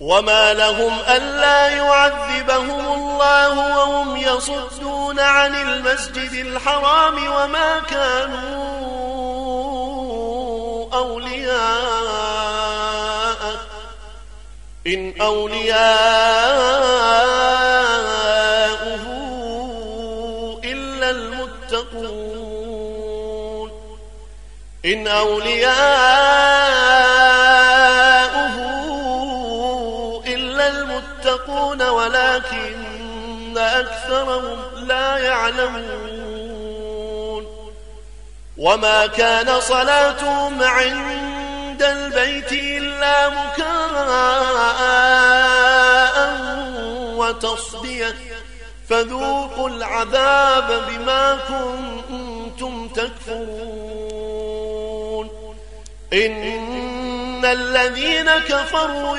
وما لهم ألا يعذبهم الله وهم يصدون عن المسجد الحرام وما كانوا أولياء إن أولياؤه إلا المتقون إن أولياؤه المتقون ولكن أكثرهم لا يعلمون. وما كان صلاتهم عند البيت إلا مكاء وتصدية. فذوقوا العذاب بما كنتم تكفرون. إن الذين كفروا